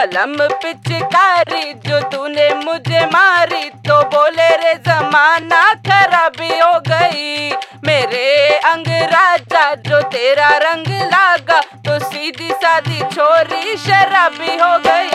कलम पिचकारी जो तूने मुझे मारी तो बोले रे जमाना खराबी हो गई। मेरे अंग राजा जो तेरा रंग लागा तो सीधी सादी छोरी शराबी हो गई।